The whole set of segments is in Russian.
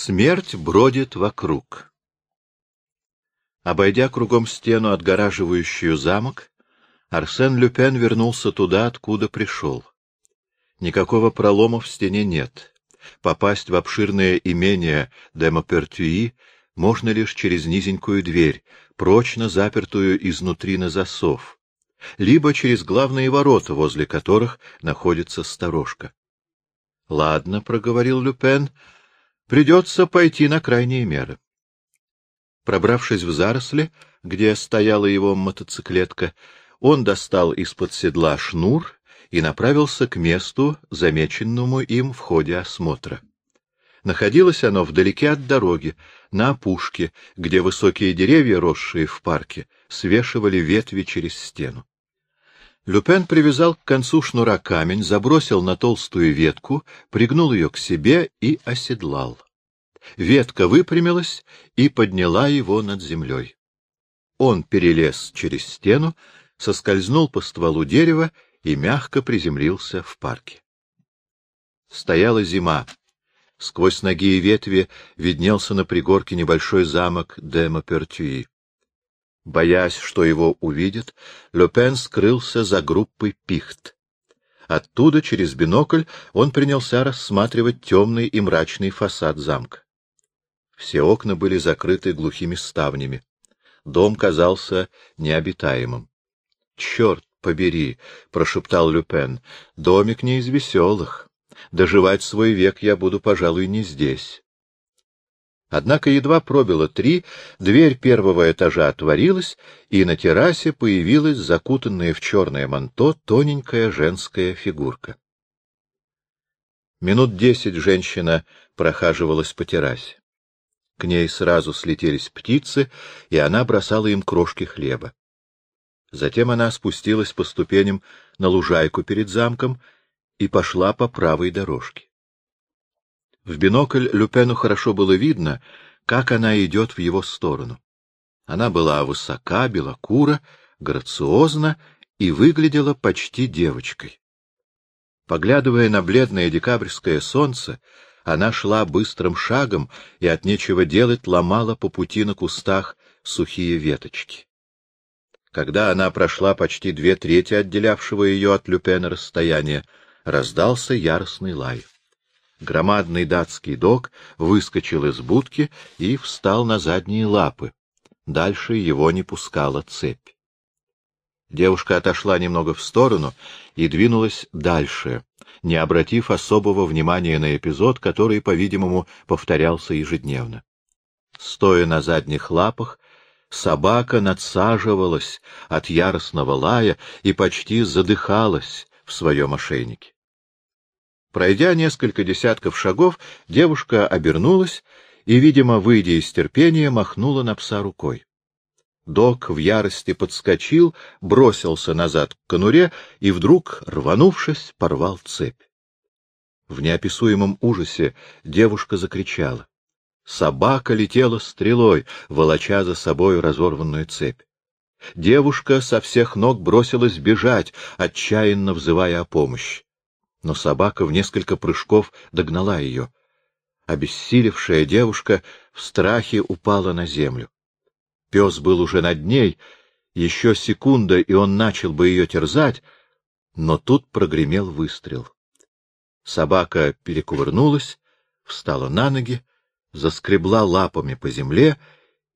Смерть бродит вокруг. Обойдя кругом стену, отгораживающую замок, Арсен Люпен вернулся туда, откуда пришел. Никакого пролома в стене нет. Попасть в обширное имение Демопертюи можно лишь через низенькую дверь, прочно запертую изнутри на засов, либо через главные ворота, возле которых находится сторожка. — Ладно, — проговорил Люпен, — придется пойти на крайние меры. Пробравшись в заросли, где стояла его мотоциклетка, он достал из-под седла шнур и направился к месту, замеченному им в ходе осмотра. Находилось оно вдалеке от дороги, на опушке, где высокие деревья, росшие в парке, свешивали ветви через стену. Люпен привязал к концу шнура камень, забросил на толстую ветку, пригнул ее к себе и оседлал. Ветка выпрямилась и подняла его над землей. Он перелез через стену, соскользнул по стволу дерева и мягко приземлился в парке. Стояла зима. Сквозь ноги и ветви виднелся на пригорке небольшой замок де Мапертюи. Боясь, что его увидят, Люпен скрылся за группой пихт. Оттуда, через бинокль, он принялся рассматривать темный и мрачный фасад замка. Все окна были закрыты глухими ставнями. Дом казался необитаемым. Черт побери, — прошептал Люпен, — домик не из веселых. Доживать свой век я буду, пожалуй, не здесь. Однако едва пробило три, дверь первого этажа отворилась, и на террасе появилась закутанная в черное манто тоненькая женская фигурка. Минут десять женщина прохаживалась по террасе. К ней сразу слетелись птицы, и она бросала им крошки хлеба. Затем она спустилась по ступеням на лужайку перед замком и пошла по правой дорожке. В бинокль Люпену хорошо было видно, как она идет в его сторону. Она была высока, белокура, грациозна и выглядела почти девочкой. Поглядывая на бледное декабрьское солнце, она шла быстрым шагом и от нечего делать ломала по пути на кустах сухие веточки. Когда она прошла почти две трети отделявшего ее от Люпена расстояния, раздался яростный лай. Громадный датский дог выскочил из будки и встал на задние лапы. Дальше его не пускала цепь. Девушка отошла немного в сторону и двинулась дальше, не обратив особого внимания на эпизод, который, по-видимому, повторялся ежедневно. Стоя на задних лапах, собака надсаживалась от яростного лая и почти задыхалась в своем ошейнике. Пройдя несколько десятков шагов, девушка обернулась и, видимо, выйдя из терпения, махнула на пса рукой. Док в ярости подскочил, бросился назад к конуре и вдруг, рванувшись, порвал цепь. В неописуемом ужасе девушка закричала. Собака летела стрелой, волоча за собой разорванную цепь. Девушка со всех ног бросилась бежать, отчаянно взывая о помощи. Но собака в несколько прыжков догнала ее. Обессилевшая девушка в страхе упала на землю. Пес был уже над ней, еще секунда, и он начал бы ее терзать, но тут прогремел выстрел. Собака перекувырнулась, встала на ноги, заскребла лапами по земле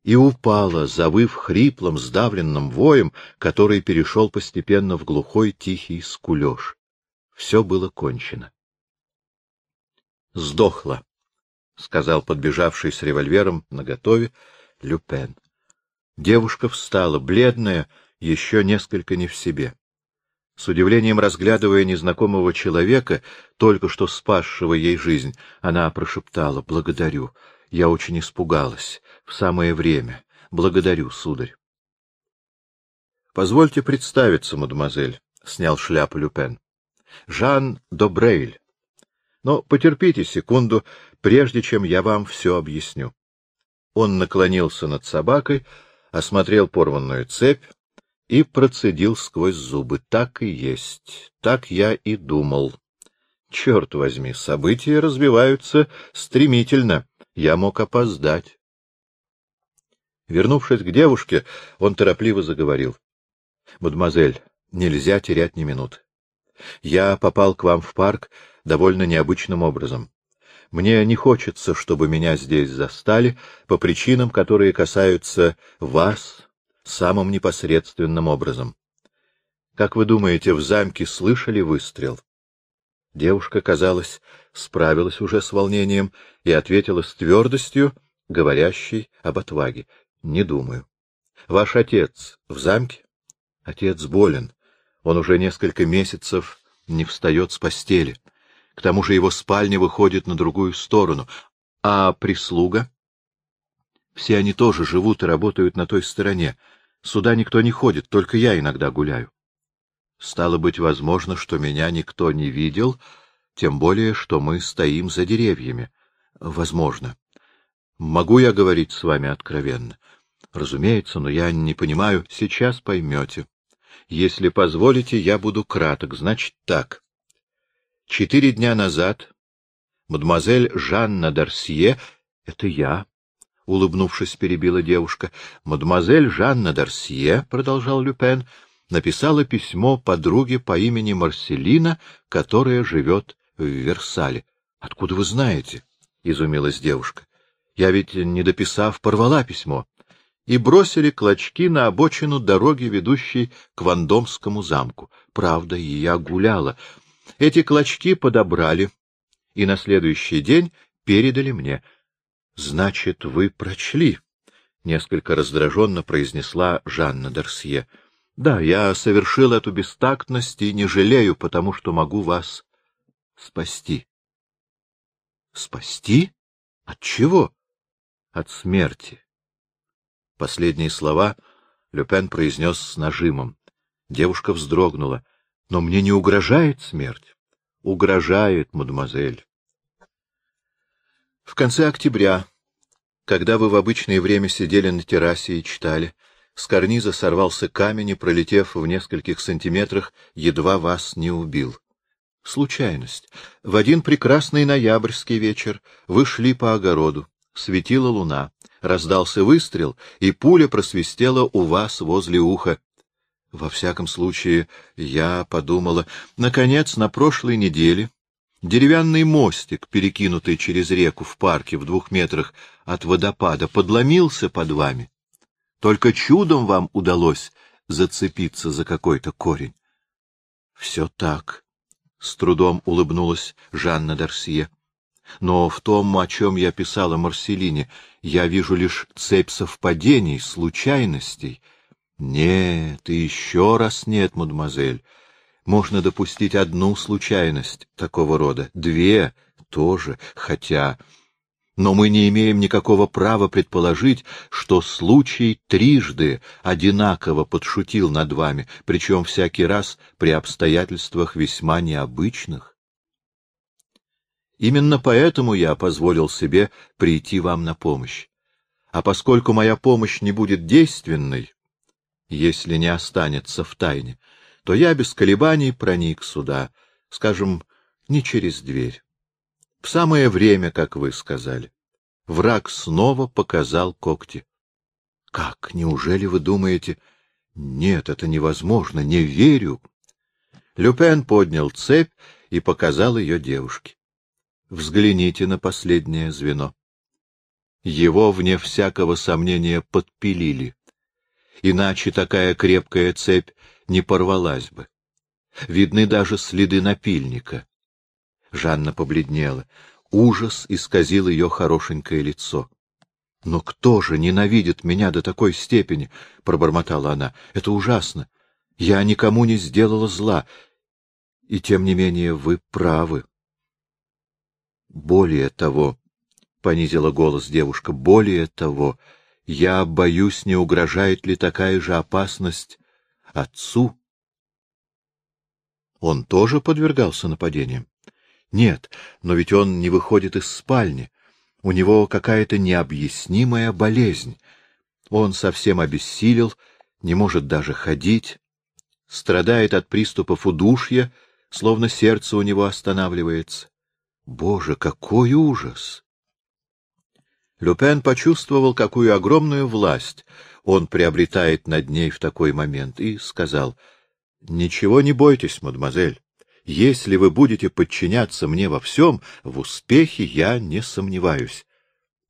и упала, завыв хриплым, сдавленным воем, который перешел постепенно в глухой тихий скулеж. Все было кончено. «Сдохла», — сказал подбежавший с револьвером наготове Люпен. Девушка встала, бледная, еще несколько не в себе. С удивлением разглядывая незнакомого человека, только что спасшего ей жизнь, она прошептала «Благодарю. Я очень испугалась. В самое время. Благодарю, сударь». «Позвольте представиться, мадемуазель», — снял шляпу Люпен. «Жан Добрейль. Но потерпите секунду, прежде чем я вам все объясню». Он наклонился над собакой, — осмотрел порванную цепь и процедил сквозь зубы. Так и есть, так я и думал. Черт возьми, события развиваются стремительно, Я мог опоздать. Вернувшись к девушке, он торопливо заговорил. — Мадемуазель, нельзя терять ни минуты. Я попал к вам в парк довольно необычным образом. Мне не хочется, чтобы меня здесь застали по причинам, которые касаются вас самым непосредственным образом. Как вы думаете, в замке слышали выстрел? Девушка, казалось, справилась уже с волнением и ответила с твердостью, говорящей об отваге. — Не думаю. — Ваш отец в замке? — Отец болен. Он уже несколько месяцев не встает с постели. К тому же его спальня выходит на другую сторону. А прислуга? Все они тоже живут и работают на той стороне. Сюда никто не ходит, только я иногда гуляю. Стало быть, возможно, что меня никто не видел, тем более, что мы стоим за деревьями. Возможно. Могу я говорить с вами откровенно? Разумеется, но я не понимаю. Сейчас поймете. Если позволите, я буду краток. Значит так. Четыре дня назад мадемуазель Жанна Дарсье — это я, — улыбнувшись, перебила девушка. — Мадемуазель Жанна Дарсье, — продолжал Люпен, — написала письмо подруге по имени Марселина, которая живет в Версале. — Откуда вы знаете? — изумилась девушка. — Я ведь, не дописав, порвала письмо. И бросили клочки на обочину дороги, ведущей к Вандомскому замку. Правда, и я гуляла. Эти клочки подобрали и на следующий день передали мне. — Значит, вы прочли? — несколько раздраженно произнесла Жанна Дарсье. — Да, я совершил эту бестактность и не жалею, потому что могу вас спасти. — Спасти? От чего? — От смерти. Последние слова Люпен произнес с нажимом. Девушка вздрогнула. Но мне не угрожает смерть. Угрожает, мадемуазель. В конце октября, когда вы в обычное время сидели на террасе и читали, с карниза сорвался камень и, пролетев в нескольких сантиметрах, едва вас не убил. Случайность. В один прекрасный ноябрьский вечер вы шли по огороду, светила луна, раздался выстрел, и пуля просвистела у вас возле уха. Во всяком случае, я подумала, наконец, на прошлой неделе деревянный мостик, перекинутый через реку в парке в двух метрах от водопада, подломился под вами. Только чудом вам удалось зацепиться за какой-то корень. — Все так, — с трудом улыбнулась Жанна Дарсье. — Но в том, о чем я писала Марселине, я вижу лишь цепь совпадений, случайностей — нет, и еще раз нет, мадемуазель. Можно допустить одну случайность такого рода, две тоже, хотя... Но мы не имеем никакого права предположить, что случай трижды одинаково подшутил над вами, причем всякий раз при обстоятельствах весьма необычных. Именно поэтому я позволил себе прийти вам на помощь. А поскольку моя помощь не будет действенной, если не останется в тайне, то я без колебаний проник сюда, скажем, не через дверь. В самое время, как вы сказали. Враг снова показал когти. — Как? Неужели вы думаете... Нет, это невозможно, не верю. Люпен поднял цепь и показал ее девушке. Взгляните на последнее звено. Его, вне всякого сомнения, подпилили иначе такая крепкая цепь не порвалась бы. Видны даже следы напильника. Жанна побледнела. Ужас исказил ее хорошенькое лицо. — Но кто же ненавидит меня до такой степени? — пробормотала она. — Это ужасно. Я никому не сделала зла. И тем не менее вы правы. Более того, — понизила голос девушка, — более того, — я боюсь, не угрожает ли такая же опасность отцу. Он тоже подвергался нападениям? Нет, но ведь он не выходит из спальни. У него какая-то необъяснимая болезнь. Он совсем обессилел, не может даже ходить, страдает от приступов удушья, словно сердце у него останавливается. Боже, какой ужас! Люпен почувствовал, какую огромную власть он приобретает над ней в такой момент, и сказал, — Ничего не бойтесь, мадемуазель. Если вы будете подчиняться мне во всем, в успехе я не сомневаюсь.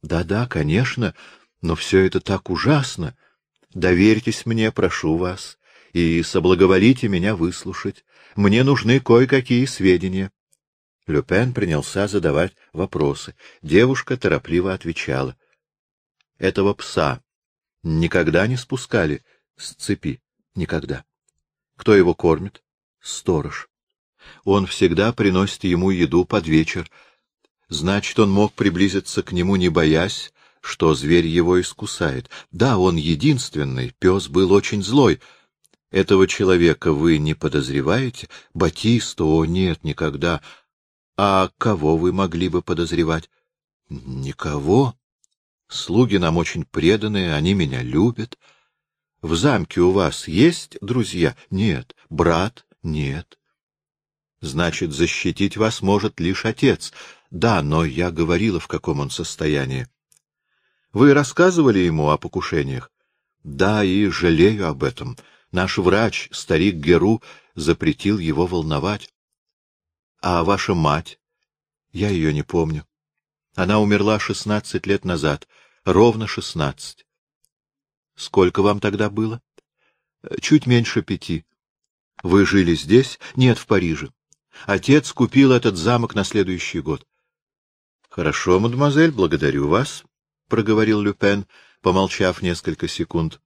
Да — Да-да, конечно, но все это так ужасно. Доверьтесь мне, прошу вас, и соблаговолите меня выслушать. Мне нужны кое-какие сведения. Люпен принялся задавать вопросы. Девушка торопливо отвечала. — Этого пса никогда не спускали с цепи? Никогда. Кто его кормит? Сторож. Он всегда приносит ему еду под вечер. Значит, он мог приблизиться к нему, не боясь, что зверь его искусает. Да, он единственный, пес был очень злой. Этого человека вы не подозреваете? Батиста? О, нет, никогда. А кого вы могли бы подозревать? Никого. Слуги нам очень преданные, они меня любят. В замке у вас есть друзья? Нет. Брат? Нет. Значит, защитить вас может лишь отец. Да, но я говорила, в каком он состоянии. Вы рассказывали ему о покушениях? Да, и жалею об этом. Наш врач, старик Геру, запретил его волновать. А ваша мать? Я ее не помню. Она умерла шестнадцать лет назад, ровно шестнадцать. Сколько вам тогда было? Чуть меньше пяти. Вы жили здесь? Нет, в Париже. Отец купил этот замок на следующий год. — Хорошо, мадемуазель, благодарю вас, — проговорил Люпен, помолчав несколько секунд.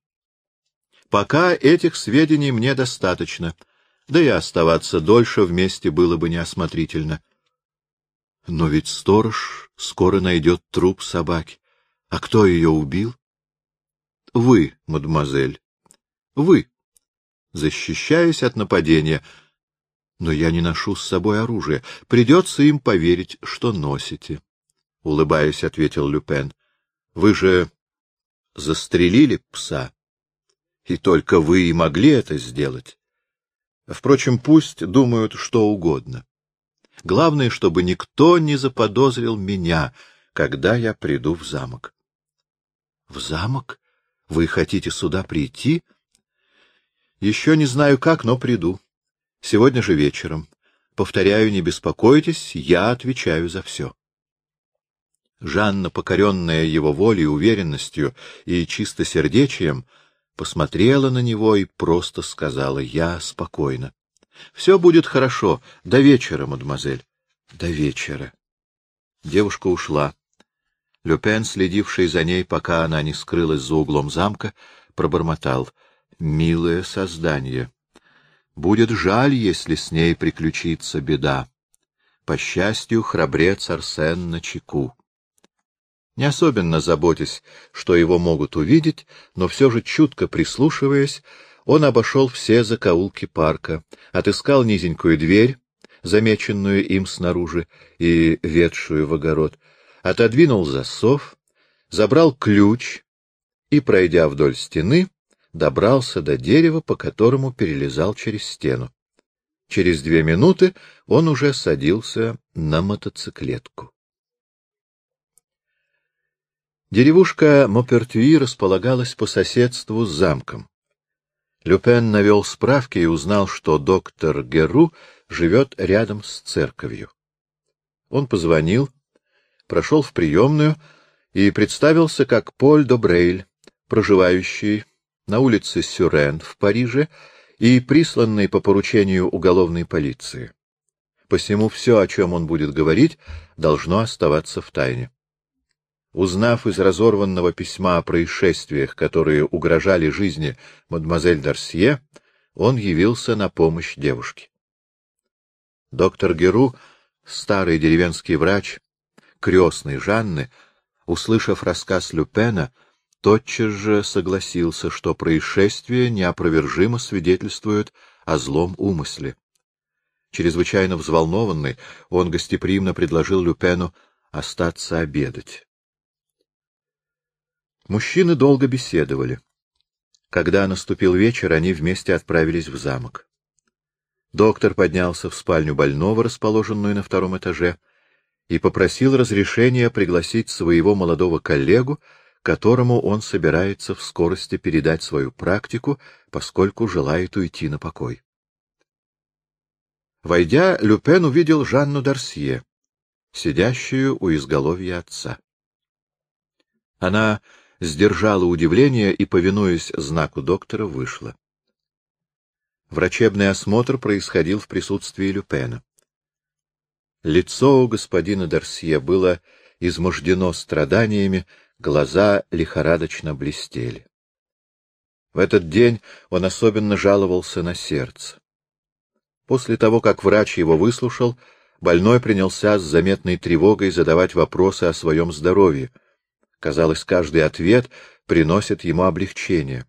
— Пока этих сведений мне достаточно — да и оставаться дольше вместе было бы неосмотрительно. Но ведь сторож скоро найдет труп собаки. А кто ее убил? Вы, мадемуазель. Вы. Защищаясь от нападения. Но я не ношу с собой оружие. Придется им поверить, что носите. Улыбаясь, ответил Люпен. Вы же застрелили пса. И только вы и могли это сделать. Впрочем, пусть думают что угодно. Главное, чтобы никто не заподозрил меня, когда я приду в замок. — В замок? Вы хотите сюда прийти? — Еще не знаю как, но приду. Сегодня же вечером. Повторяю, не беспокойтесь, я отвечаю за все. Жанна, покоренная его волей, уверенностью и чистосердечием, посмотрела на него и просто сказала «Я спокойно». «Все будет хорошо. До вечера, мадемуазель». «До вечера». Девушка ушла. Люпен, следивший за ней, пока она не скрылась за углом замка, пробормотал. «Милое создание. Будет жаль, если с ней приключится беда. По счастью, храбрец Арсен на чеку. Не особенно заботясь, что его могут увидеть, но все же чутко прислушиваясь, он обошел все закоулки парка, отыскал низенькую дверь, замеченную им снаружи и ведшую в огород, отодвинул засов, забрал ключ и, пройдя вдоль стены, добрался до дерева, по которому перелезал через стену. Через две минуты он уже садился на мотоциклетку. Деревушка Мопертюи располагалась по соседству с замком. Люпен навел справки и узнал, что доктор Геру живет рядом с церковью. Он позвонил, прошел в приемную и представился как Поль Добрейль, проживающий на улице Сюрен в Париже и присланный по поручению уголовной полиции. Посему все, о чем он будет говорить, должно оставаться в тайне. Узнав из разорванного письма о происшествиях, которые угрожали жизни мадемуазель Дарсье, он явился на помощь девушке. Доктор Геру, старый деревенский врач, крестный Жанны, услышав рассказ Люпена, тотчас же согласился, что происшествие неопровержимо свидетельствует о злом умысле. Чрезвычайно взволнованный, он гостеприимно предложил Люпену остаться обедать. Мужчины долго беседовали. Когда наступил вечер, они вместе отправились в замок. Доктор поднялся в спальню больного, расположенную на втором этаже, и попросил разрешения пригласить своего молодого коллегу, которому он собирается в скорости передать свою практику, поскольку желает уйти на покой. Войдя, Люпен увидел Жанну Дарсье, сидящую у изголовья отца. Она сдержала удивление и, повинуясь знаку доктора, вышла. Врачебный осмотр происходил в присутствии Люпена. Лицо у господина Дарсье было измождено страданиями, глаза лихорадочно блестели. В этот день он особенно жаловался на сердце. После того, как врач его выслушал, больной принялся с заметной тревогой задавать вопросы о своем здоровье. Казалось, каждый ответ приносит ему облегчение.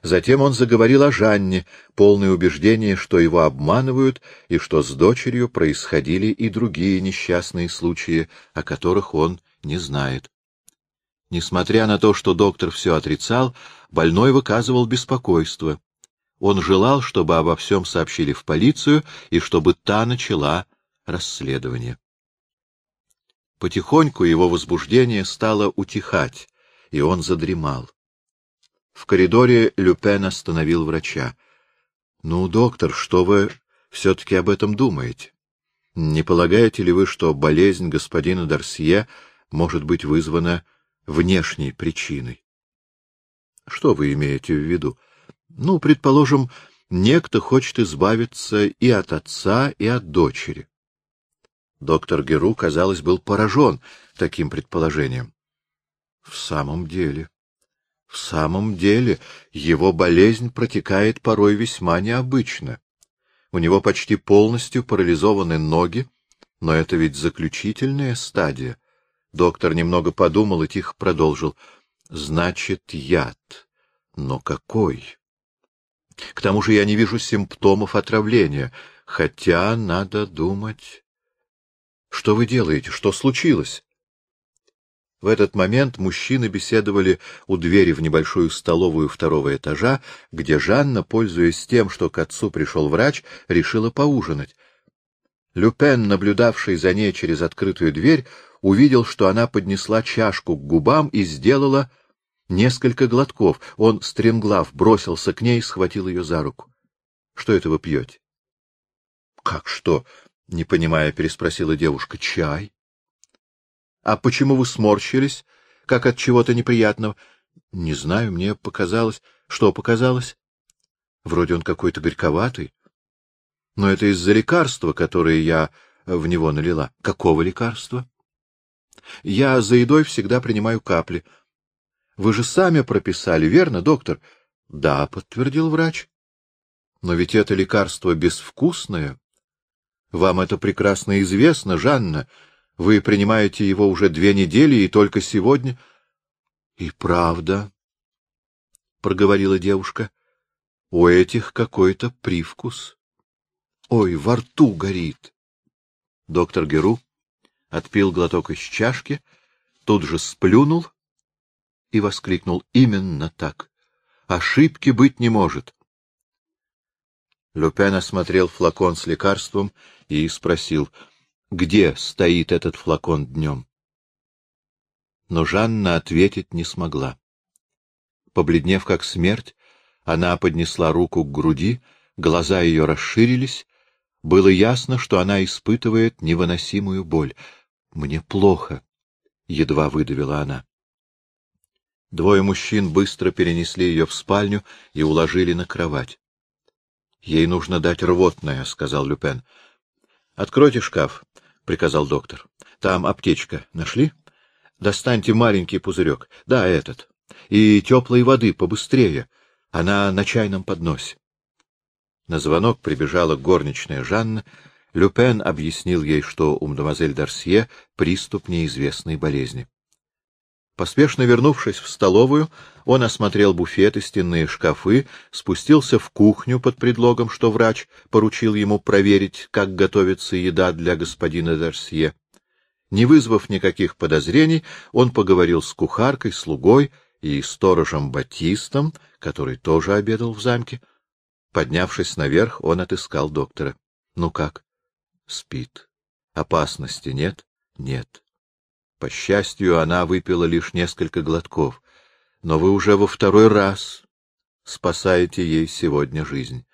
Затем он заговорил о Жанне, полное убеждение, что его обманывают и что с дочерью происходили и другие несчастные случаи, о которых он не знает. Несмотря на то, что доктор все отрицал, больной выказывал беспокойство. Он желал, чтобы обо всем сообщили в полицию и чтобы та начала расследование. Потихоньку его возбуждение стало утихать, и он задремал. В коридоре Люпен остановил врача. — Ну, доктор, что вы все-таки об этом думаете? Не полагаете ли вы, что болезнь господина Дарсье может быть вызвана внешней причиной? — Что вы имеете в виду? Ну, предположим, некто хочет избавиться и от отца, и от дочери. Доктор Геру, казалось, был поражен таким предположением. — В самом деле... В самом деле, его болезнь протекает порой весьма необычно. У него почти полностью парализованы ноги, но это ведь заключительная стадия. Доктор немного подумал и тихо продолжил. Значит, яд. Но какой? К тому же я не вижу симптомов отравления, хотя надо думать... Что вы делаете? Что случилось? В этот момент мужчины беседовали у двери в небольшую столовую второго этажа, где Жанна, пользуясь тем, что к отцу пришел врач, решила поужинать. Люпен, наблюдавший за ней через открытую дверь, увидел, что она поднесла чашку к губам и сделала несколько глотков. Он, стремглав, бросился к ней и схватил ее за руку. — Что это вы пьете? — Как что? — не понимая, переспросила девушка. — Чай. — А почему вы сморщились, как от чего-то неприятного? — Не знаю, мне показалось. — Что показалось? — Вроде он какой-то горьковатый. — Но это из-за лекарства, которое я в него налила. — Какого лекарства? — Я за едой всегда принимаю капли. — Вы же сами прописали, верно, доктор? — Да, — подтвердил врач. — Но ведь это лекарство безвкусное. Вам это прекрасно известно, Жанна. — вы принимаете его уже две недели, и только сегодня... — И правда, — проговорила девушка, — у этих какой-то привкус. Ой, во рту горит. Доктор Геру отпил глоток из чашки, тут же сплюнул и воскликнул именно так. Ошибки быть не может. Люпен осмотрел флакон с лекарством и спросил — где стоит этот флакон днем. Но Жанна ответить не смогла. Побледнев как смерть, она поднесла руку к груди, глаза ее расширились. Было ясно, что она испытывает невыносимую боль. «Мне плохо», — едва выдавила она. Двое мужчин быстро перенесли ее в спальню и уложили на кровать. — Ей нужно дать рвотное, — сказал Люпен. — Откройте шкаф, — приказал доктор. — Там аптечка. Нашли? Достаньте маленький пузырек. Да, этот. И теплой воды побыстрее. Она на чайном подносе. На звонок прибежала горничная Жанна. Люпен объяснил ей, что у мадемуазель Дарсье приступ неизвестной болезни. Поспешно вернувшись в столовую, он осмотрел буфет и стенные шкафы, спустился в кухню под предлогом, что врач поручил ему проверить, как готовится еда для господина Дарсье. Не вызвав никаких подозрений, он поговорил с кухаркой, слугой и сторожем Батистом, который тоже обедал в замке. Поднявшись наверх, он отыскал доктора. — Ну как? — Спит. — Опасности нет? Нет. По счастью, она выпила лишь несколько глотков. Но вы уже во второй раз спасаете ей сегодня жизнь.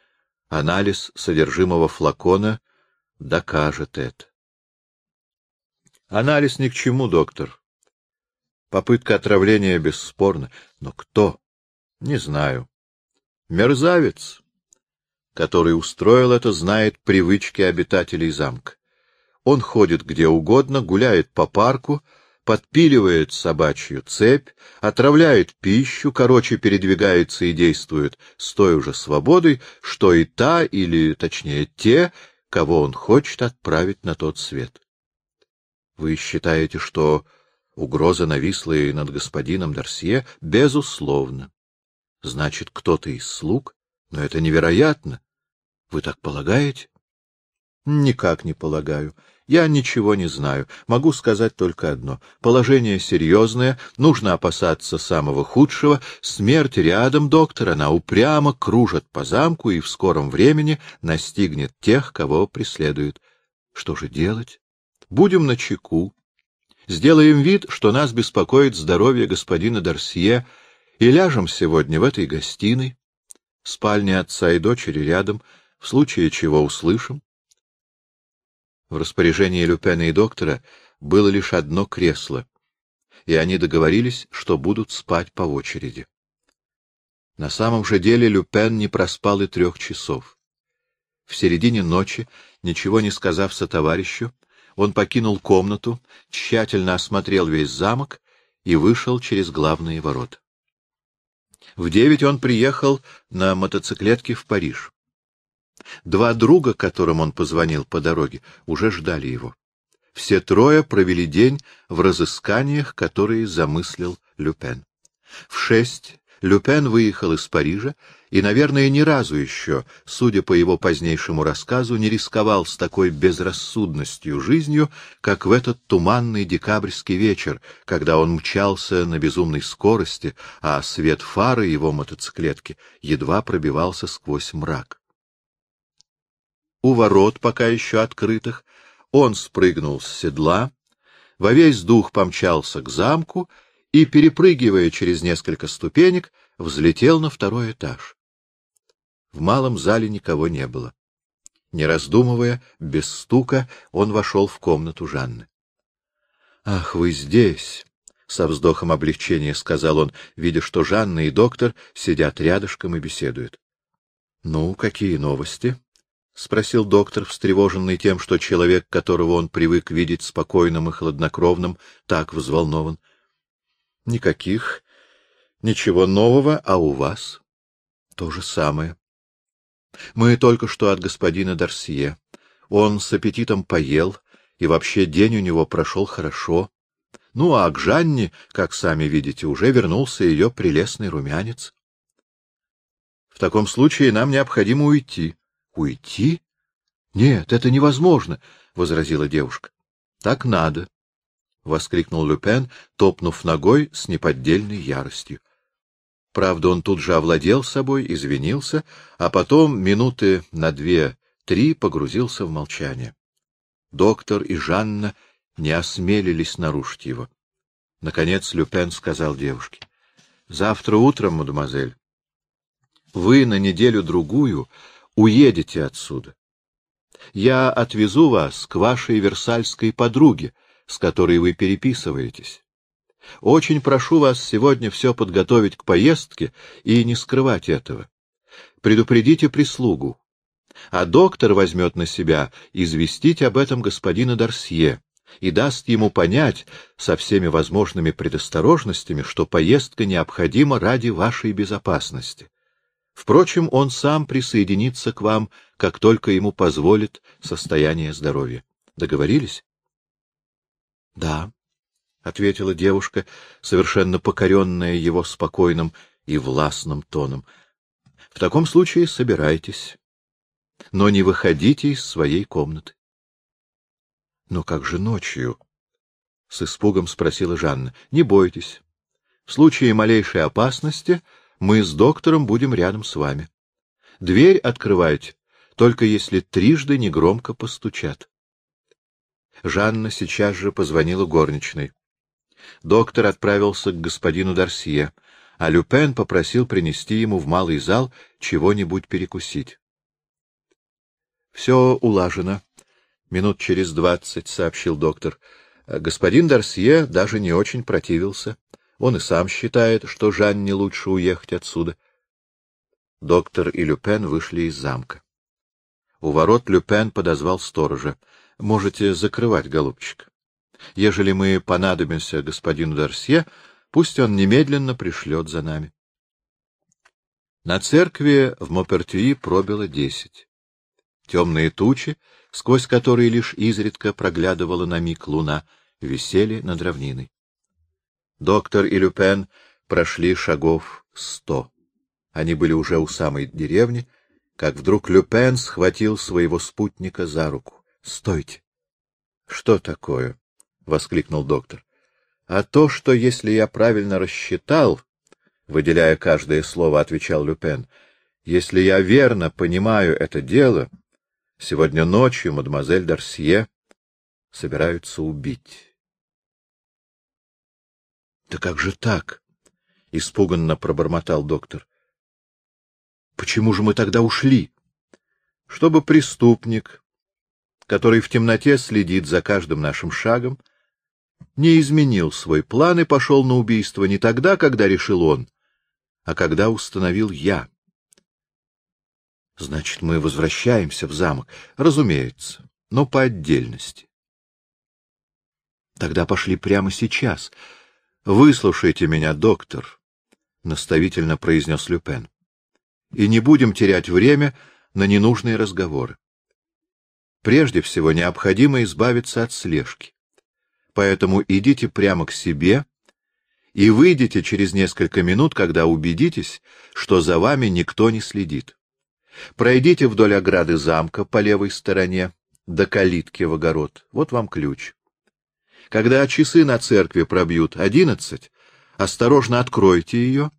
Анализ содержимого флакона докажет это. Анализ ни к чему, доктор. Попытка отравления бесспорна. Но кто? Не знаю. Мерзавец, который устроил это, знает привычки обитателей замка. Он ходит где угодно, гуляет по парку, подпиливает собачью цепь, отравляет пищу, короче, передвигается и действует с той же свободой, что и та, или, точнее, те, кого он хочет отправить на тот свет. Вы считаете, что угроза нависла и над господином Дарсье? Безусловно. Значит, кто-то из слуг? Но это невероятно. Вы так полагаете? Никак не полагаю. Я ничего не знаю. Могу сказать только одно. Положение серьезное, нужно опасаться самого худшего. Смерть рядом, доктор, она упрямо кружит по замку и в скором времени настигнет тех, кого преследует. Что же делать? Будем на чеку. Сделаем вид, что нас беспокоит здоровье господина Дарсье, и ляжем сегодня в этой гостиной. Спальни отца и дочери рядом, в случае чего услышим. В распоряжении Люпена и доктора было лишь одно кресло, и они договорились, что будут спать по очереди. На самом же деле Люпен не проспал и трех часов. В середине ночи, ничего не сказав сотоварищу, он покинул комнату, тщательно осмотрел весь замок и вышел через главные ворота. В девять он приехал на мотоциклетке в Париж. Два друга, которым он позвонил по дороге, уже ждали его. Все трое провели день в разысканиях, которые замыслил Люпен. В шесть Люпен выехал из Парижа и, наверное, ни разу еще, судя по его позднейшему рассказу, не рисковал с такой безрассудностью жизнью, как в этот туманный декабрьский вечер, когда он мчался на безумной скорости, а свет фары его мотоциклетки едва пробивался сквозь мрак. У ворот, пока еще открытых, он спрыгнул с седла, во весь дух помчался к замку и, перепрыгивая через несколько ступенек, взлетел на второй этаж. В малом зале никого не было. Не раздумывая, без стука, он вошел в комнату Жанны. — Ах, вы здесь! — со вздохом облегчения сказал он, видя, что Жанна и доктор сидят рядышком и беседуют. — Ну, какие новости? — спросил доктор, встревоженный тем, что человек, которого он привык видеть спокойным и хладнокровным, так взволнован. — Никаких. Ничего нового, а у вас? — То же самое. Мы только что от господина Дарсье. Он с аппетитом поел, и вообще день у него прошел хорошо. Ну, а к Жанне, как сами видите, уже вернулся ее прелестный румянец. — В таком случае нам необходимо уйти. Уйти? Нет, это невозможно, возразила девушка. Так надо, воскликнул Люпен, топнув ногой с неподдельной яростью. Правда, он тут же овладел собой, извинился, а потом минуты на две-три погрузился в молчание. Доктор и Жанна не осмелились нарушить его. Наконец Люпен сказал девушке: "Завтра утром, мадемуазель, вы на неделю-другую уедете отсюда. Я отвезу вас к вашей версальской подруге, с которой вы переписываетесь. Очень прошу вас сегодня все подготовить к поездке и не скрывать этого. Предупредите прислугу. А доктор возьмет на себя известить об этом господина Дарсье и даст ему понять со всеми возможными предосторожностями, что поездка необходима ради вашей безопасности. Впрочем, он сам присоединится к вам, как только ему позволит состояние здоровья. Договорились? — Да, — ответила девушка, совершенно покоренная его спокойным и властным тоном. — В таком случае собирайтесь, но не выходите из своей комнаты. — Но как же ночью? — с испугом спросила Жанна. — Не бойтесь. В случае малейшей опасности мы с доктором будем рядом с вами. Дверь открывайте, только если трижды негромко постучат. Жанна сейчас же позвонила горничной. Доктор отправился к господину Дарсье, а Люпен попросил принести ему в малый зал чего-нибудь перекусить. — Все улажено. Минут через двадцать, — сообщил доктор. Господин Дарсье даже не очень противился. Он и сам считает, что Жанне лучше уехать отсюда. Доктор и Люпен вышли из замка. У ворот Люпен подозвал сторожа. — Можете закрывать, голубчик. Ежели мы понадобимся господину Дарсье, пусть он немедленно пришлет за нами. На церкви в Мопертюи пробило десять. Темные тучи, сквозь которые лишь изредка проглядывала на миг луна, висели над равниной. Доктор и Люпен прошли шагов сто. Они были уже у самой деревни, как вдруг Люпен схватил своего спутника за руку. — Стойте! — Что такое? — воскликнул доктор. — А то, что, если я правильно рассчитал, — выделяя каждое слово, отвечал Люпен, — если я верно понимаю это дело, сегодня ночью мадемуазель Дарсье собираются убить. — Да как же так? — испуганно пробормотал доктор. — Почему же мы тогда ушли? — Чтобы преступник, который в темноте следит за каждым нашим шагом, не изменил свой план и пошел на убийство не тогда, когда решил он, а когда установил я. Значит, мы возвращаемся в замок, разумеется, но по отдельности. Тогда пошли прямо сейчас —— Выслушайте меня, доктор, — наставительно произнес Люпен. — И не будем терять время на ненужные разговоры. Прежде всего необходимо избавиться от слежки. Поэтому идите прямо к себе и выйдите через несколько минут, когда убедитесь, что за вами никто не следит. Пройдите вдоль ограды замка по левой стороне до калитки в огород. Вот вам ключ. Когда часы на церкви пробьют одиннадцать, осторожно откройте ее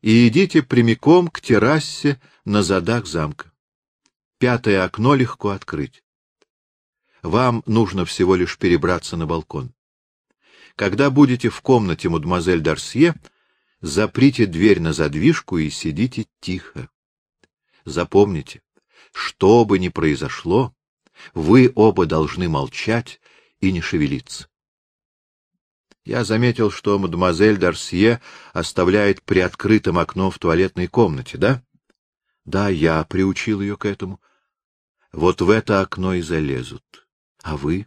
и идите прямиком к террасе на задах замка. Пятое окно легко открыть. Вам нужно всего лишь перебраться на балкон. Когда будете в комнате мадемуазель Дарсье, заприте дверь на задвижку и сидите тихо. Запомните, что бы ни произошло, вы оба должны молчать и не шевелиться. Я заметил, что мадемуазель Дарсье оставляет приоткрытым окно в туалетной комнате, да? Да, я приучил ее к этому. Вот в это окно и залезут. А вы?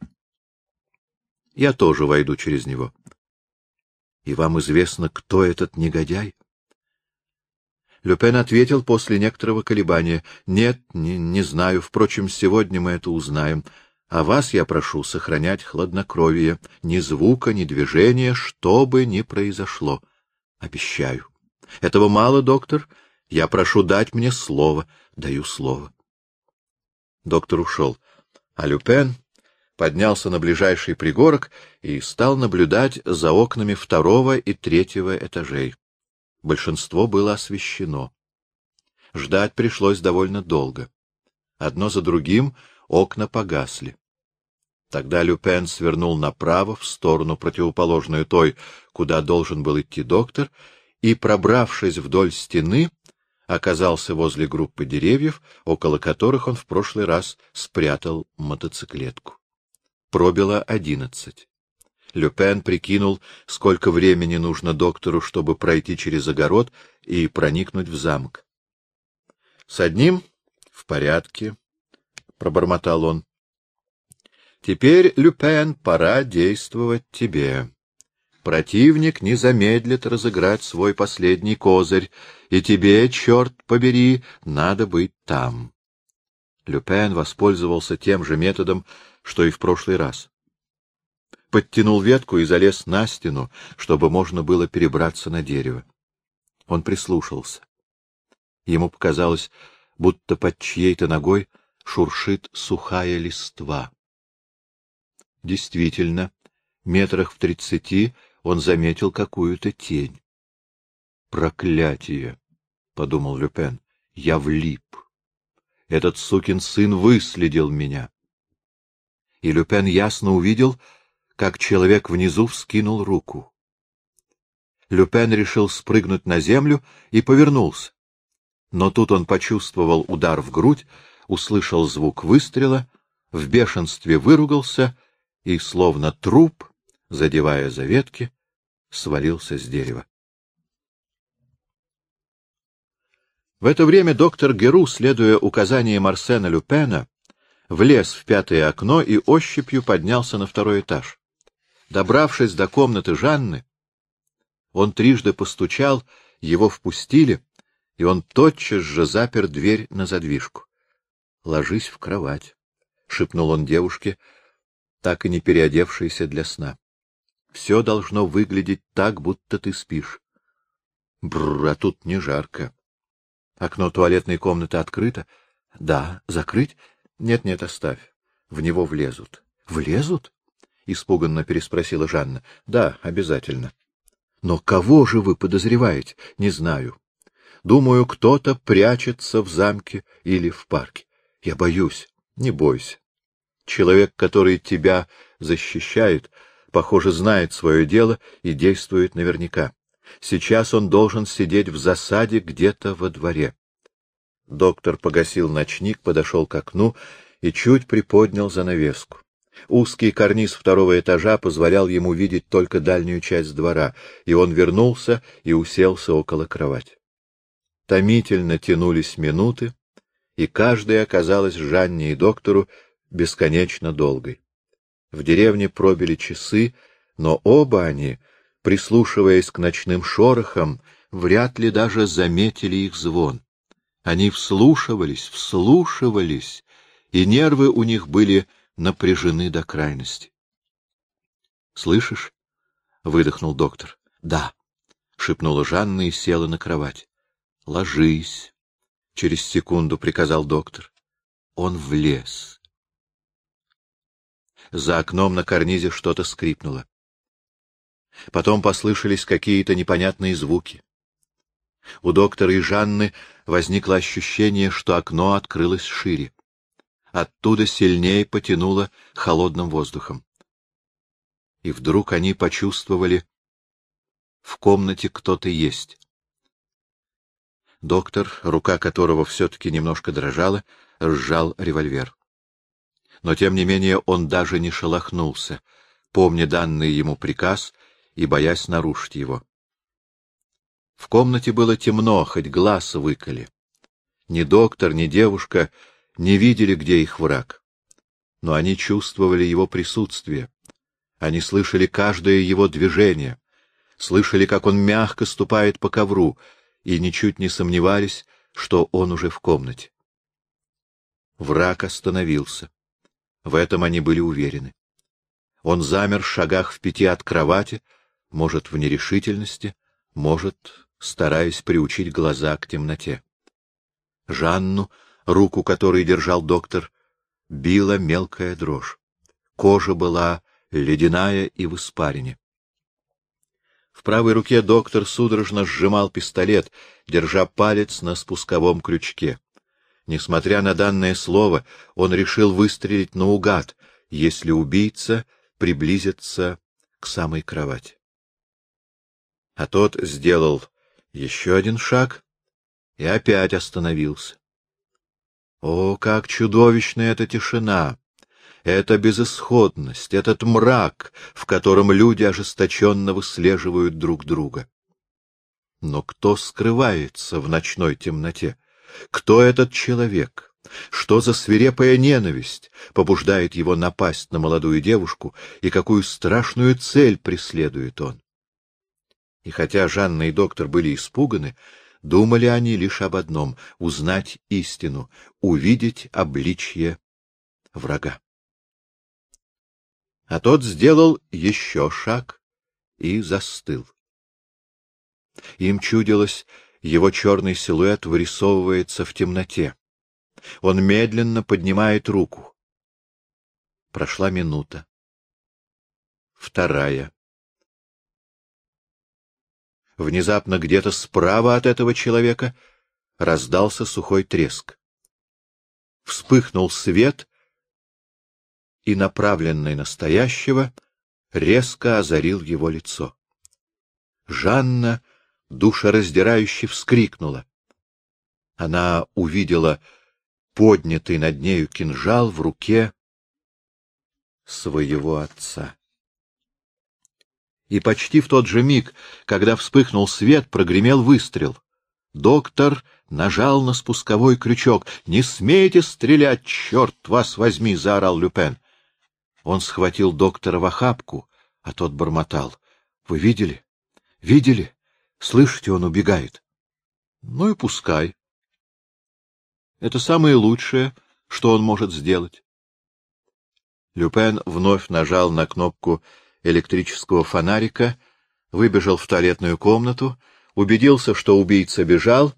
Я тоже войду через него. И вам известно, кто этот негодяй? Люпен ответил после некоторого колебания. — Нет, не, не знаю. Впрочем, сегодня мы это узнаем. А вас я прошу сохранять хладнокровие, ни звука, ни движения, что бы ни произошло. Обещаю. Этого мало, доктор. Я прошу дать мне слово. Даю слово. Доктор ушел, а Люпен поднялся на ближайший пригорок и стал наблюдать за окнами второго и третьего этажей. Большинство было освещено. Ждать пришлось довольно долго. Одно за другим окна погасли. Тогда Люпен свернул направо, в сторону, противоположную той, куда должен был идти доктор, и, пробравшись вдоль стены, оказался возле группы деревьев, около которых он в прошлый раз спрятал мотоциклетку. Пробило одиннадцать. Люпен прикинул, сколько времени нужно доктору, чтобы пройти через огород и проникнуть в замок. — С одним в порядке, — пробормотал он. Теперь, Люпен, пора действовать тебе. Противник не замедлит разыграть свой последний козырь, и тебе, черт побери, надо быть там. Люпен воспользовался тем же методом, что и в прошлый раз. Подтянул ветку и залез на стену, чтобы можно было перебраться на дерево. Он прислушался. Ему показалось, будто под чьей-то ногой шуршит сухая листва. Действительно, метрах в тридцати он заметил какую-то тень. «Проклятие!» — подумал Люпен. «Я влип. Этот сукин сын выследил меня. и Люпен ясно увидел, как человек внизу вскинул руку. Люпен решил спрыгнуть на землю и повернулся. Но тут он почувствовал удар в грудь, услышал звук выстрела, в бешенстве выругался и, словно труп, задевая за ветки, свалился с дерева. В это время доктор Геру, следуя указаниям Арсена Люпена, влез в пятое окно и ощупью поднялся на второй этаж. Добравшись до комнаты Жанны, он трижды постучал, его впустили, и он тотчас же запер дверь на задвижку. — Ложись в кровать, — шепнул он девушке, так и не переодевшейся для сна. — Все должно выглядеть так, будто ты спишь. Бррр, а тут не жарко. Окно туалетной комнаты открыто. — Да. Закрыть? Нет, — Нет-нет, оставь. В него влезут. — Влезут? — испуганно переспросила Жанна. — Да, обязательно. — но кого же вы подозреваете? Не знаю. Думаю, кто-то прячется в замке или в парке. Я боюсь. Не бойся. Человек, который тебя защищает, похоже, знает свое дело и действует наверняка. Сейчас он должен сидеть в засаде где-то во дворе. Доктор погасил ночник, подошел к окну и чуть приподнял занавеску. Узкий карниз второго этажа позволял ему видеть только дальнюю часть двора, и он вернулся и уселся около кровати. Томительно тянулись минуты, и каждая оказалась Жанне и доктору бесконечно долгой. В деревне пробили часы, но оба они, прислушиваясь к ночным шорохам, вряд ли даже заметили их звон. Они вслушивались, вслушивались, и нервы у них были напряжены до крайности. — Слышишь? — выдохнул доктор. — Да, — шепнула Жанна и села на кровать. — Ложись, — через секунду приказал доктор. Он влез. За окном на карнизе что-то скрипнуло. Потом послышались какие-то непонятные звуки. У доктора и Жанны возникло ощущение, что окно открылось шире. Оттуда сильнее потянуло холодным воздухом. И вдруг они почувствовали, в комнате кто-то есть. Доктор, рука которого все-таки немножко дрожала, сжал револьвер. Но, тем не менее, он даже не шелохнулся, помня данный ему приказ и боясь нарушить его. В комнате было темно, хоть глаз выколи. Ни доктор, ни девушка не видели, где их враг. Но они чувствовали его присутствие. Они слышали каждое его движение, слышали, как он мягко ступает по ковру, и ничуть не сомневались, что он уже в комнате. Враг остановился. В этом они были уверены. Он замер в шагах в пяти от кровати, может, в нерешительности, может, стараясь приучить глаза к темноте. Жанну руку которой держал доктор, била мелкая дрожь. Кожа была ледяная и в испарине. В правой руке доктор судорожно сжимал пистолет, держа палец на спусковом крючке. Несмотря на данное слово, он решил выстрелить наугад, если убийца приблизится к самой кровати. А тот сделал еще один шаг и опять остановился. О, как чудовищна эта тишина! Эта безысходность, этот мрак, в котором люди ожесточенно выслеживают друг друга. Но кто скрывается в ночной темноте? Кто этот человек? Что за свирепая ненависть побуждает его напасть на молодую девушку, и какую страшную цель преследует он? И хотя Жанна и доктор были испуганы, Думали они лишь об одном — узнать истину, увидеть обличье врага. А тот сделал еще шаг и застыл. Им чудилось, его черный силуэт вырисовывается в темноте. Он медленно поднимает руку. Прошла минута. Вторая. Внезапно где-то справа от этого человека раздался сухой треск. Вспыхнул свет, и направленный настоящего, резко озарил его лицо. Жанна душераздирающе вскрикнула. Она увидела поднятый над нею кинжал в руке своего отца. И почти в тот же миг, когда вспыхнул свет, прогремел выстрел. Доктор нажал на спусковой крючок. «Не смейте стрелять, черт вас возьми!» — заорал Люпен. Он схватил доктора в охапку, а тот бормотал. «Вы видели? Видели? Слышите, он убегает». «Ну и пускай. Это самое лучшее, что он может сделать». Люпен вновь нажал на кнопку электрического фонарика, выбежал в туалетную комнату, убедился, что убийца бежал,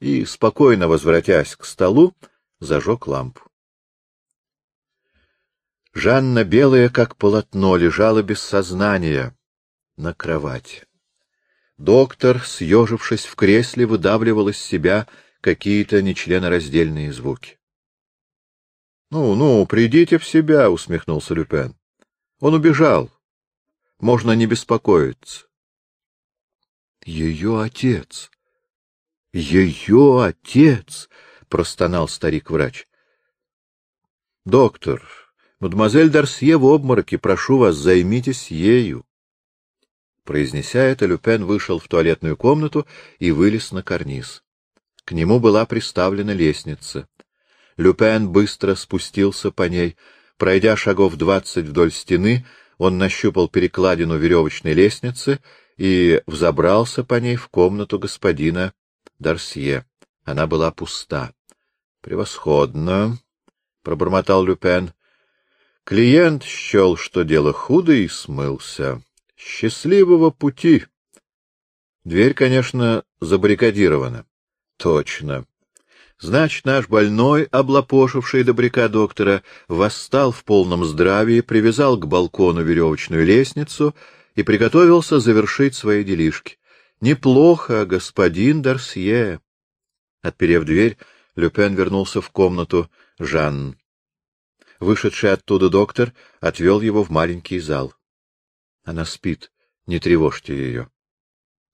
и, спокойно возвратясь к столу, зажег лампу. Жанна, белая как полотно, лежала без сознания на кровати. Доктор, съежившись в кресле, выдавливал из себя какие-то нечленораздельные звуки. — Ну, ну, придите в себя, — усмехнулся Люпен. — Он убежал. Можно не беспокоиться. Ее отец! Ее отец! — простонал старик-врач. — Доктор, мадемуазель Дарсье в обмороке, прошу вас, займитесь ею. Произнеся это, Люпен вышел в туалетную комнату и вылез на карниз. К нему была приставлена лестница. Люпен быстро спустился по ней. Пройдя шагов двадцать вдоль стены, он нащупал перекладину веревочной лестницы и взобрался по ней в комнату господина Дарсье. Она была пуста. — Превосходно, — пробормотал Люпен. Клиент счел, что дело худо, и смылся. Счастливого пути! Дверь, конечно, забаррикадирована. Точно. Значит, наш больной, облапошивший добряка доктора, восстал в полном здравии, привязал к балкону веревочную лестницу — и приготовился завершить свои делишки. — Неплохо, господин Дарсье. Отперев дверь, Люпен вернулся в комнату Жанн. Вышедший оттуда доктор отвел его в маленький зал. Она спит, не тревожьте ее.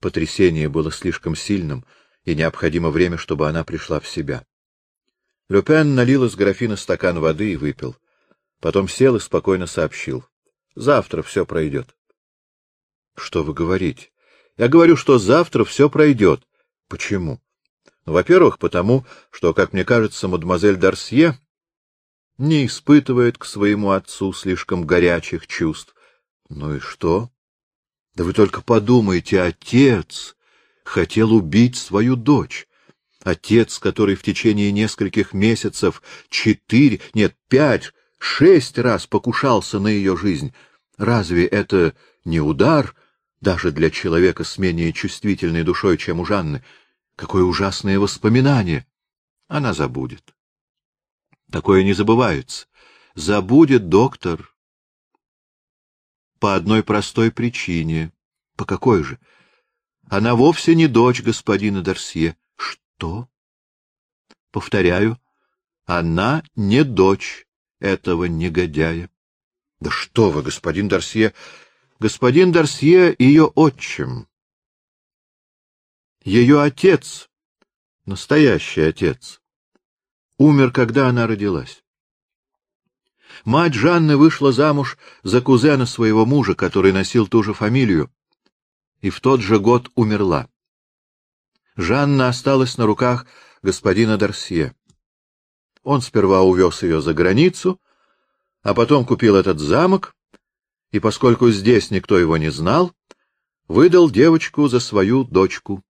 Потрясение было слишком сильным, и необходимо время, чтобы она пришла в себя. Люпен налил из графина стакан воды и выпил. Потом сел и спокойно сообщил. — Завтра все пройдет. — Что вы говорите? Я говорю, что завтра все пройдет. — Почему? Ну, во-первых, потому, что, как мне кажется, мадемуазель Дарсье не испытывает к своему отцу слишком горячих чувств. Ну и что? Да вы только подумайте, отец хотел убить свою дочь. Отец, который в течение нескольких месяцев четыре, нет, пять, шесть раз покушался на ее жизнь. Разве это не удар даже для человека с менее чувствительной душой, чем у Жанны. Какое ужасное воспоминание! Она забудет. Такое не забывается. Забудет доктор. По одной простой причине. По какой же? Она вовсе не дочь господина Дарсье. Что? Повторяю, она не дочь этого негодяя. Да что вы, господин Дарсье, господин Дарсье — ее отчим. Ее отец, настоящий отец, умер, когда она родилась. Мать Жанны вышла замуж за кузена своего мужа, который носил ту же фамилию, и в тот же год умерла. Жанна осталась на руках господина Дарсье. Он сперва увез ее за границу, а потом купил этот замок и, поскольку здесь никто его не знал, выдал девочку за свою дочку.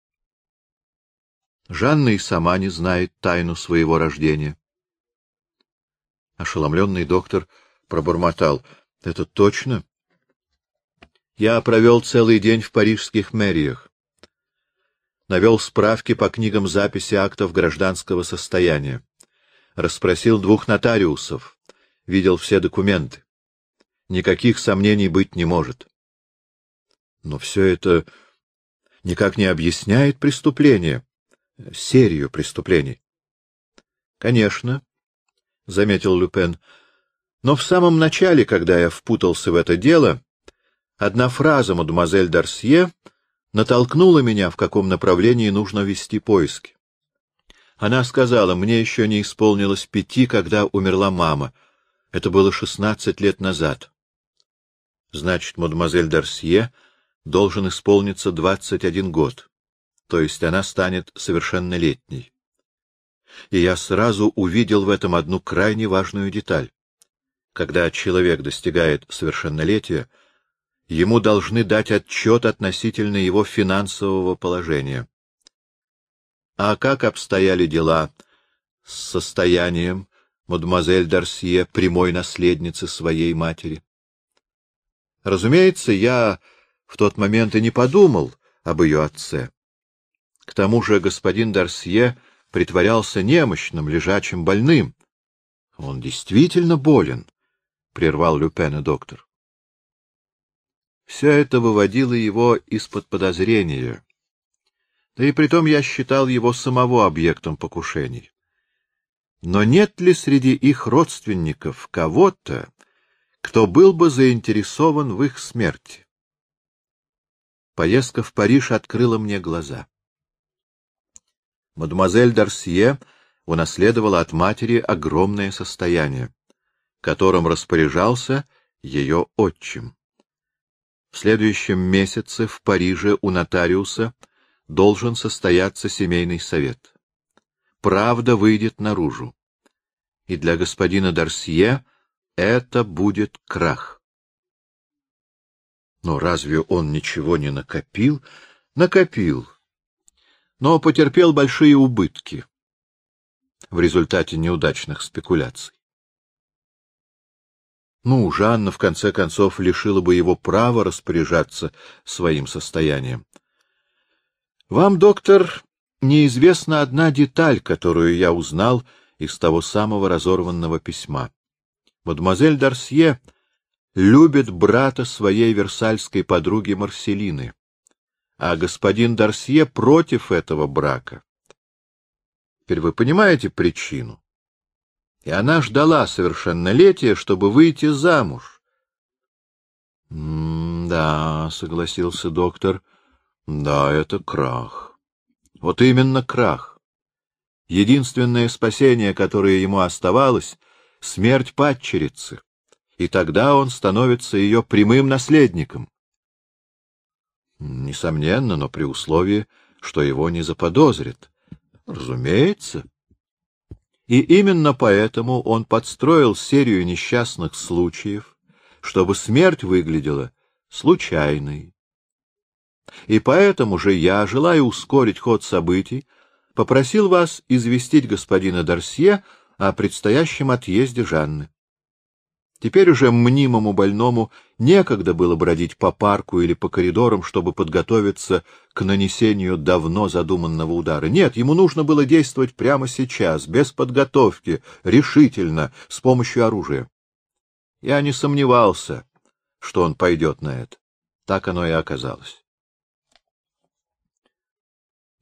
Жанна и сама не знает тайну своего рождения. Ошеломленный доктор пробормотал. — Это точно? Я провел целый день в парижских мэриях. Навел справки по книгам записи актов гражданского состояния. Расспросил двух нотариусов. Видел все документы никаких сомнений быть не может. Но все это никак не объясняет преступление, серию преступлений. — Конечно, — заметил Люпен, Но в самом начале, когда я впутался в это дело, одна фраза мадемуазель Дарсье натолкнула меня, в каком направлении нужно вести поиски. Она сказала, мне еще не исполнилось пяти, когда умерла мама. Это было шестнадцать лет назад. Значит, мадемуазель Дарсье должен исполниться двадцать один год, то есть она станет совершеннолетней. И я сразу увидел в этом одну крайне важную деталь. Когда человек достигает совершеннолетия, ему должны дать отчет относительно его финансового положения. А как обстояли дела с состоянием мадемуазель Дарсье, прямой наследницы своей матери? Разумеется, я в тот момент и не подумал об ее отце. К тому же господин Дарсье притворялся немощным, лежачим больным. Он действительно болен, — прервал Люпена доктор. Все это выводило его из-под подозрения. Да и притом я считал его самого объектом покушений. Но нет ли среди их родственников кого-то, кто был бы заинтересован в их смерти? Поездка в Париж открыла мне глаза. Мадемуазель Дарсье унаследовала от матери огромное состояние которым распоряжался ее отчим. В следующем месяце в Париже у нотариуса должен состояться семейный совет. Правда выйдет наружу. И для господина Дарсье это будет крах. Но разве он ничего не накопил? Накопил. Но потерпел большие убытки в результате неудачных спекуляций. Ну, Жанна, в конце концов, лишила бы его права распоряжаться своим состоянием. Вам, доктор, неизвестна одна деталь, которую я узнал из того самого разорванного письма. Мадемуазель Дарсье любит брата своей версальской подруги Марселины, а господин Дарсье против этого брака. Теперь вы понимаете причину? и она ждала совершеннолетия, чтобы выйти замуж. — Да, — согласился доктор, — да, это крах. Вот именно крах. Единственное спасение, которое ему оставалось — смерть падчерицы, и тогда он становится ее прямым наследником. Несомненно, но при условии, что его не заподозрят. Разумеется. И именно поэтому он подстроил серию несчастных случаев, чтобы смерть выглядела случайной. И поэтому же я, желая ускорить ход событий, попросил вас известить господина Дарсье о предстоящем отъезде Жанны. Теперь уже мнимому больному некогда было бродить по парку или по коридорам, чтобы подготовиться к нанесению давно задуманного удара. Нет, ему нужно было действовать прямо сейчас, без подготовки, решительно, с помощью оружия. Я не сомневался, что он пойдет на это. Так оно и оказалось.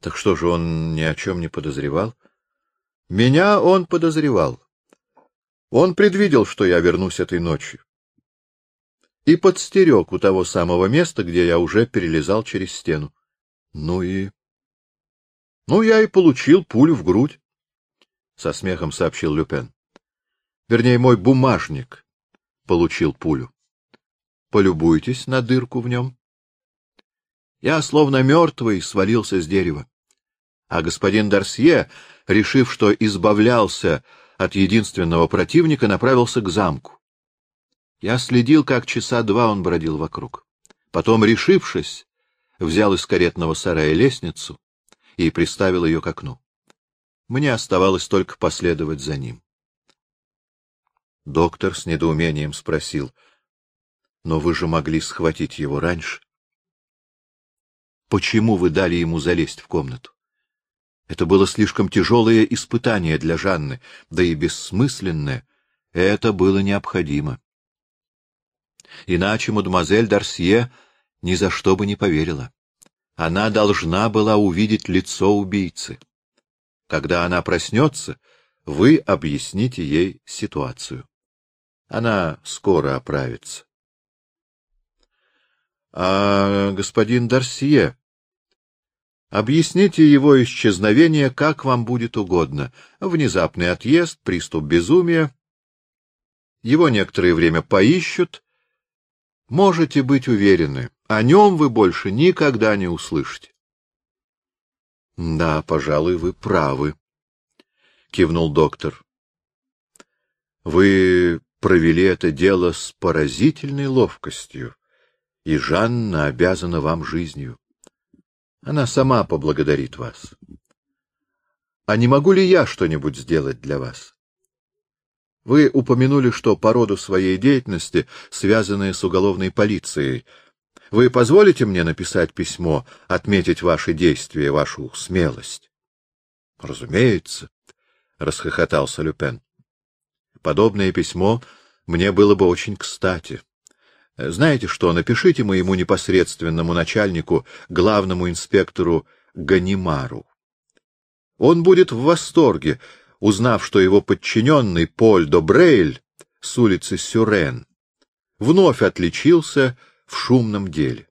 Так что же он ни о чем не подозревал? Меня он подозревал. Он предвидел, что я вернусь этой ночью. И подстерег у того самого места, где я уже перелезал через стену. Ну и... Ну, я и получил пулю в грудь, — со смехом сообщил Люпен. Вернее, мой бумажник получил пулю. Полюбуйтесь на дырку в нем. Я, словно мертвый, свалился с дерева. А господин Дарсье, решив, что избавлялся от единственного противника, направился к замку. Я следил, как часа два он бродил вокруг. Потом, решившись, взял из каретного сарая лестницу и приставил ее к окну. Мне оставалось только последовать за ним. Доктор с недоумением спросил, — Но вы же могли схватить его раньше. — Почему вы дали ему залезть в комнату? Это было слишком тяжелое испытание для Жанны, да и бессмысленное. Это было необходимо. Иначе мадемуазель Дарсье ни за что бы не поверила. Она должна была увидеть лицо убийцы. Когда она проснется, вы объясните ей ситуацию. Она скоро оправится. — А господин Дарсье? Объясните его исчезновение, как вам будет угодно. Внезапный отъезд, приступ безумия. Его некоторое время поищут. Можете быть уверены, о нем вы больше никогда не услышите. — Да, пожалуй, вы правы, — кивнул доктор. — Вы провели это дело с поразительной ловкостью и Жанна обязана вам жизнью. Она сама поблагодарит вас. А не могу ли я что-нибудь сделать для вас? Вы упомянули, что по роду своей деятельности, связанные с уголовной полицией, вы позволите мне написать письмо, отметить ваши действия, вашу смелость? — Разумеется, — расхохотался Люпен. — Подобное письмо мне было бы очень кстати. — знаете что, напишите моему непосредственному начальнику, главному инспектору Ганимару. Он будет в восторге, узнав, что его подчиненный Поль Добрейль с улицы Сюрен вновь отличился в шумном деле.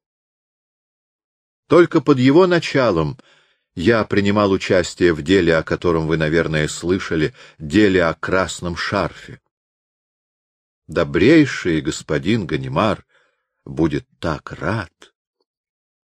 Только под его началом я принимал участие в деле, о котором вы, наверное, слышали, деле о красном шарфе добрейший господин Ганимар будет так рад.